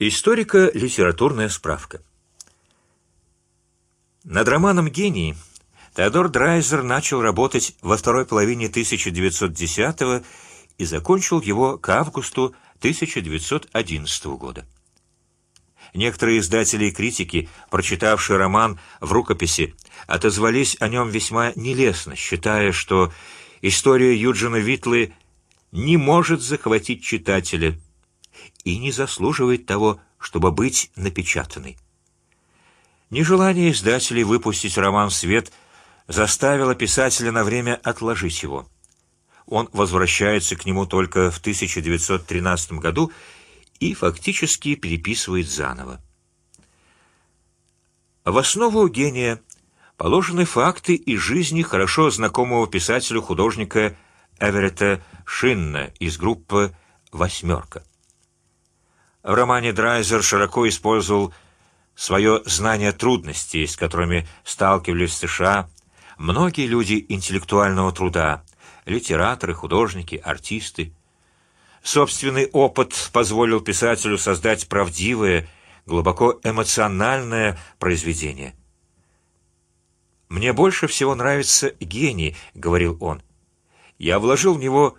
Историко-литературная справка. Над романом «Гений» Теодор Драйзер начал работать во второй половине 1910 и закончил его к августу 1911 года. Некоторые издатели и критики, прочитавшие роман в рукописи, отозвались о нем весьма нелестно, считая, что история Юджина Витлы не может захватить читателя и не заслуживает того, чтобы быть напечатанной. Нежелание издателей выпустить роман свет заставило писателя на время отложить его. Он возвращается к нему только в 1913 году и фактически переписывает заново. В основу гения положены факты из жизни хорошо знакомого писателю-художника Эверетта Шинна из группы «Восьмерка». В романе Драйзер широко использовал свое знание трудностей, с которыми сталкивались США многие люди интеллектуального труда, литераторы, художники, артисты. Собственный опыт позволил писателю создать правдивое, глубоко эмоциональное произведение. Мне больше всего нравится гений, говорил он. Я вложил в него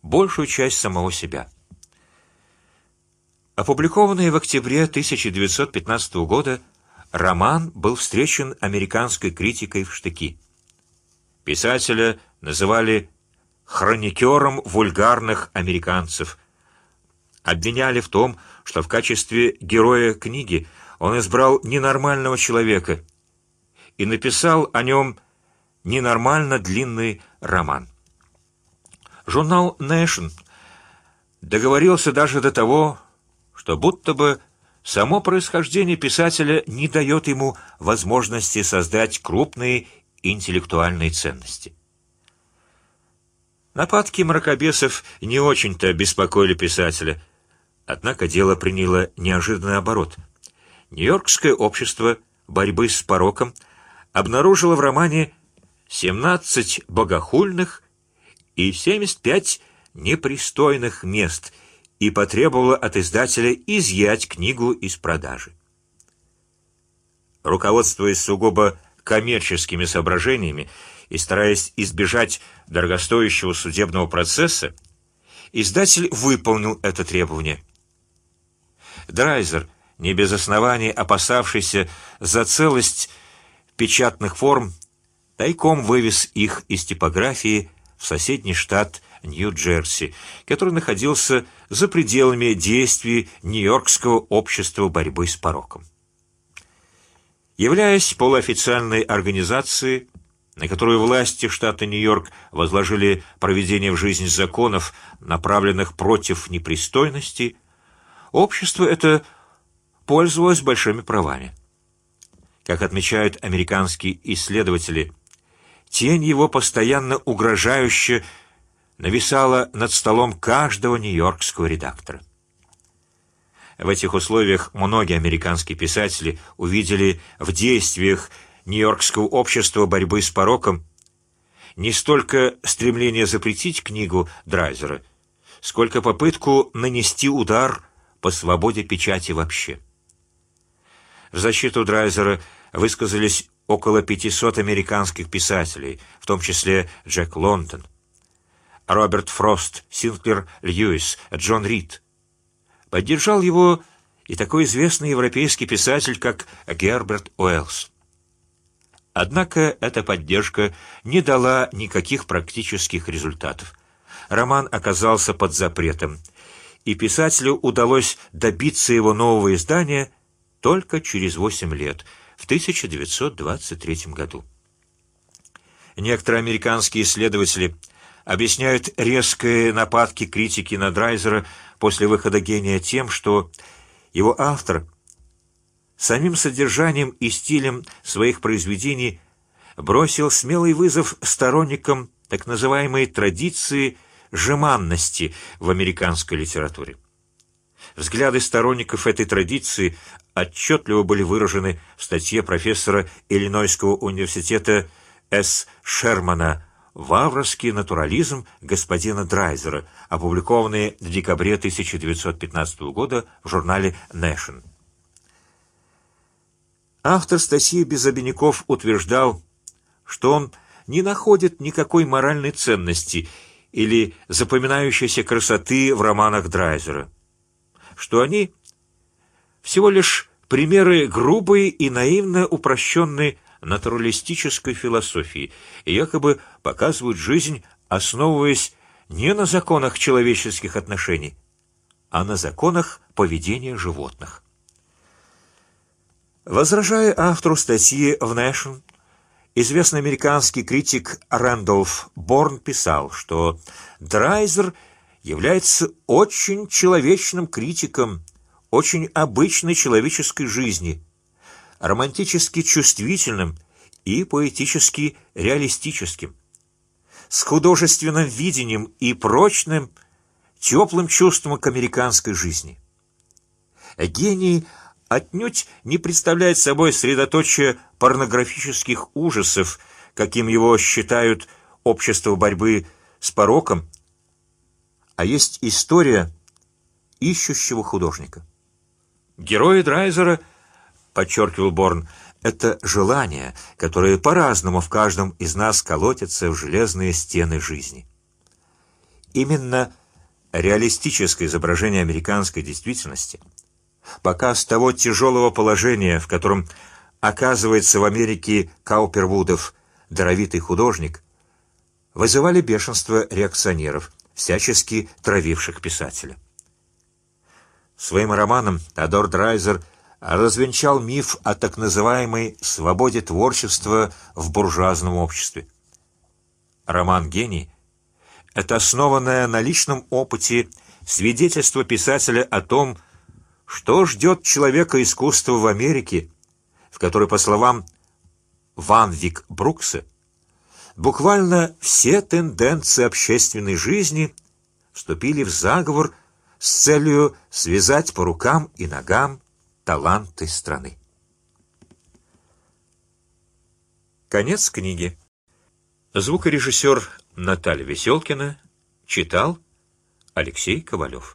большую часть самого себя. Опубликованный в октябре 1915 года, роман был встречен американской критикой в штыки. Писателя называли хроникером вульгарных американцев, обвиняли в том, что в качестве героя книги он избрал ненормального человека и написал о нем ненормально длинный роман. Журнал Nation договорился даже до того, что будто бы само происхождение писателя не дает ему возможности создать крупные интеллектуальные ценности. Нападки мракобесов не очень-то беспокоили писателя, однако дело приняло неожиданный оборот. Нью-Йоркское общество борьбы с пороком обнаружило в романе 17 богохульных и 75 непристойных мест и потребовала от издателя изъять книгу из продажи. Руководствуясь сугубо коммерческими соображениями и стараясь избежать дорогостоящего судебного процесса, издатель выполнил это требование. Драйзер, не без оснований опасавшийся за целость печатных форм, тайком вывез их из типографии в соседний штат Нью-Джерси, который находился за пределами действий Нью-Йоркского общества борьбы с пороком. Являясь полуофициальной организацией, на которую власти штата Нью-Йорк возложили проведение в жизнь законов, направленных против непристойности, общество это пользовалось большими правами. Как отмечают американские исследователи, тень его постоянно угрожающе нависала над столом каждого нью-йоркского редактора. В этих условиях многие американские писатели увидели в действиях нью-йоркского общества борьбы с пороком не столько стремление запретить книгу Драйзера, сколько попытку нанести удар по свободе печати вообще. В защиту Драйзера высказались около 500 американских писателей, в том числе Джек Лондон, Роберт Фрост, Синклер Льюис, Джон Рид. Поддержал его и такой известный европейский писатель, как Герберт Уэллс. Однако эта поддержка не дала никаких практических результатов. Роман оказался под запретом, и писателю удалось добиться его нового издания только через восемь лет, в 1923 году. Некоторые американские исследователи объясняют резкие нападки критики на Драйзера после выхода гения тем, что его автор самим содержанием и стилем своих произведений бросил смелый вызов сторонникам так называемой традиции жеманности в американской литературе. Взгляды сторонников этой традиции отчетливо были выражены в статье профессора Иллинойского университета С. Шермана вавровский натурализм господина Драйзера, опубликованный в декабре 1915 года в журнале Nation. Автор Стасия без обиняков утверждал, что он не находит никакой моральной ценности или запоминающейся красоты в романах Драйзера, что они всего лишь примеры грубой и наивно упрощенной натуралистической философии и якобы показывают жизнь, основываясь не на законах человеческих отношений, а на законах поведения животных. Возражая автору статьи в Nation, известный американский критик Рэндольф Борн писал, что Драйзер является очень человечным критиком, очень обычной человеческой жизни, романтически чувствительным и поэтически реалистическим, с художественным видением и прочным, теплым чувством к американской жизни. Гений отнюдь не представляет собой средоточие порнографических ужасов, каким его считают общество борьбы с пороком, а есть история ищущего художника. Герои Драйзера, подчеркивал Борн, это желания, которые по-разному в каждом из нас колотятся в железные стены жизни. Именно реалистическое изображение американской действительности показ того тяжелого положения, в котором оказывается в Америке Каупервудов, даровитый художник, вызывали бешенство реакционеров, всячески травивших писателя. Своим романом Теодор Драйзер развенчал миф о так называемой свободе творчества в буржуазном обществе. Роман «Гений» — это основанное на личном опыте свидетельство писателя о том, что ждет человека искусства в Америке, в которой, по словам Ван Вик Брукса, буквально все тенденции общественной жизни вступили в заговор с целью связать по рукам и ногам таланты страны. Конец книги. Звукорежиссер Наталья Веселкина читал Алексей Ковалев.